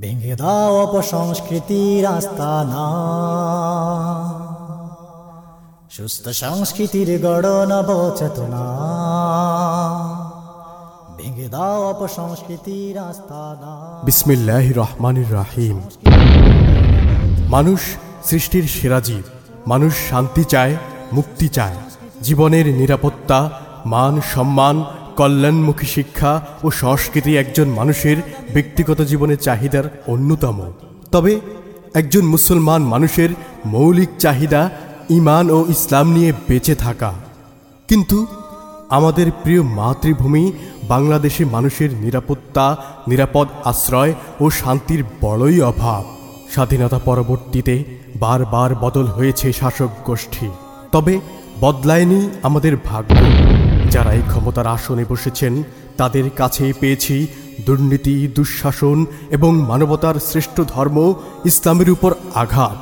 ভেঙে দাও অপসংস্কৃতির রাস্তা না। সুস্থ সংস্কৃতির গড়ন চেতনা ভেঙে দাও অপসংস্কৃতির রাস্তা না। বিসমিল্লাহ রহমানির রাহিম। মানুষ সৃষ্টির সেরা জীব। মানুষ শান্তি চায়, মুক্তি চায়। জীবনের নিরাপত্তা, মান, সম্মান কল্যাণমুখী শিক্ষা ও সংস্কৃতি একজন মানুষের ব্যক্তিগত জীবনের চাহিদার অন্যতম। তবে একজন মুসলমান মানুষের মৌলিক চাহিদা ইমান ও ইসলাম নিয়ে বেঁচে থাকা। কিন্তু আমাদের প্রিয় মাতৃভূমি বাংলাদেশে মানুষের নিরাপত্তা, নিরাপদ আশ্রয় ও শান্তির বড়ই অভাব। স্বাধীনতা পরবর্তীতে বারবার বদল হয়েছে শাসক গোষ্ঠী। তবে বদলায়নি আমাদের ভাগ্য। যারা এই ক্ষমতার আসনে বসেছেন, তাদের কাছে পেয়েছি দুর্নীতি, দুঃশাসন এবং মানবতার শ্রেষ্ঠ ধর্ম, ইসলামের উপর আঘাত।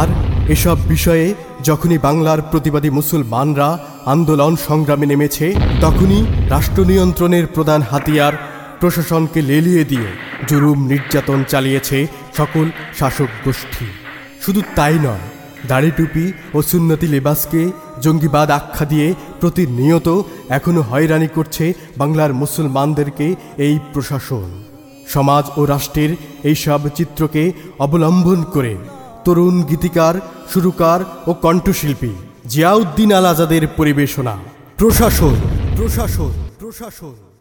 আর এসব বিষয়ে যখনই বাংলার প্রতিবাদী মুসলমানরা আন্দোলন সংগ্রামে নেমেছে, তখনই রাষ্ট্র নিয়ন্ত্রণের প্রধান হাতিয়ার প্রশাসনকে লেলিয়ে দিয়ে জুলুম নির্যাতন চালিয়েছে সকল শাসক গোষ্ঠী। শুধু তাই নয় দাড়ি টুপি ও সুন্নতি লেবাসকে জঙ্গিবাদ আখ্যা দিয়ে প্রতিনিয়ত এখনও হয়রানি করছে বাংলার মুসলমানদেরকে এই প্রশাসন। সমাজ ও রাষ্ট্রের এইসব চিত্রকে অবলম্বন করে তরুণ গীতিকার, সুরকার ও কণ্ঠশিল্পী জিয়াউদ্দিন আল আজাদের পরিবেশনা। প্রশাসন প্রশাসন প্রশাসন।